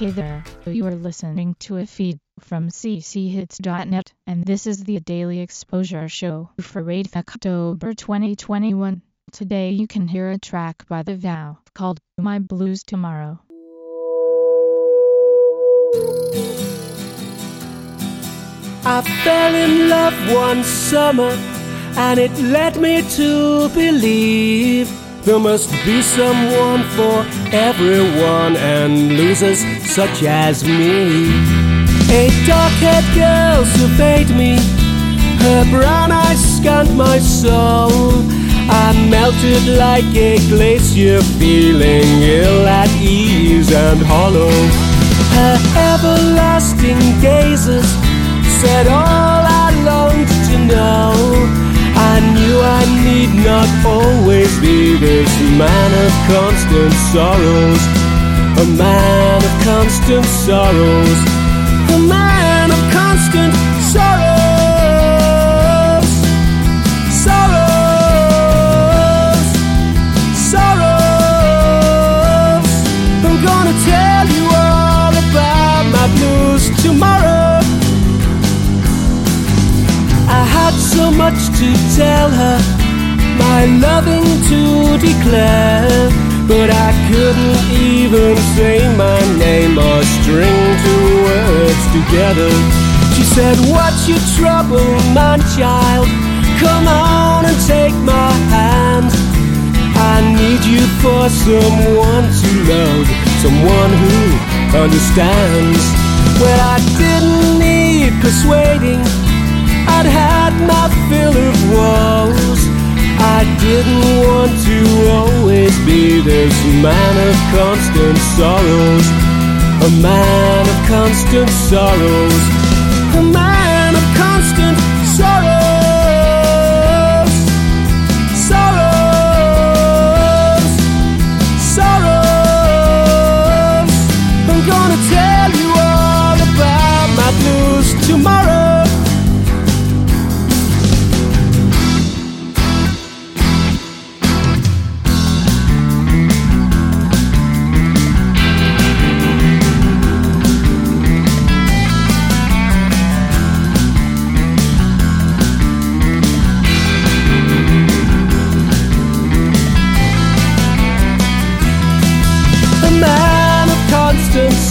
Hey there, you are listening to a feed from cchits.net, and this is the Daily Exposure Show for 8th October 2021. Today you can hear a track by The Vow called My Blues Tomorrow. I fell in love one summer, and it led me to believe there must be someone for everyone and losers such as me. A dark haired girl surveyed me, her brown eyes scanned my soul. I melted like a glacier, feeling ill at ease and hollow. Her everlasting gazes said all I longed to know. I knew I need not always man of constant sorrows. A man of constant sorrows. A man of constant sorrows. Sorrows. Sorrows. I'm gonna tell you all about my blues tomorrow. I had so much to tell her, my loving to declare. But I couldn't even say my name or string two words together. She said, What's your trouble, my child? Come on and take my hand. I need you for someone to love, someone who understands. Well, I didn't need persuading. I'd had my fill of woes. I didn't want to always be this man of constant sorrows. A man of constant sorrows. A man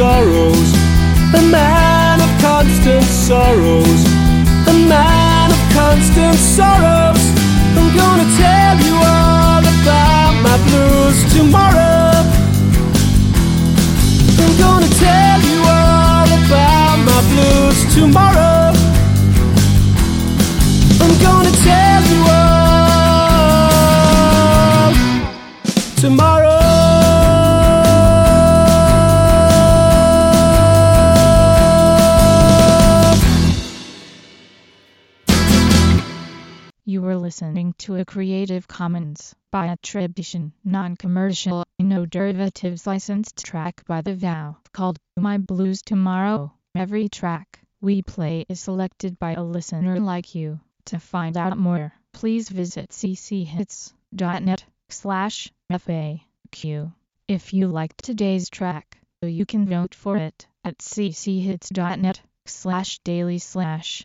sorrows. A man of constant sorrows. A man of constant sorrows. I'm gonna tell you all about my blues tomorrow. I'm gonna tell you all about my blues tomorrow. Listening to a Creative Commons by attribution, non-commercial, no derivatives licensed track by The Vow called My Blues Tomorrow. Every track we play is selected by a listener like you. To find out more, please visit cchits.net slash FAQ. If you liked today's track, you can vote for it at cchits.net slash daily slash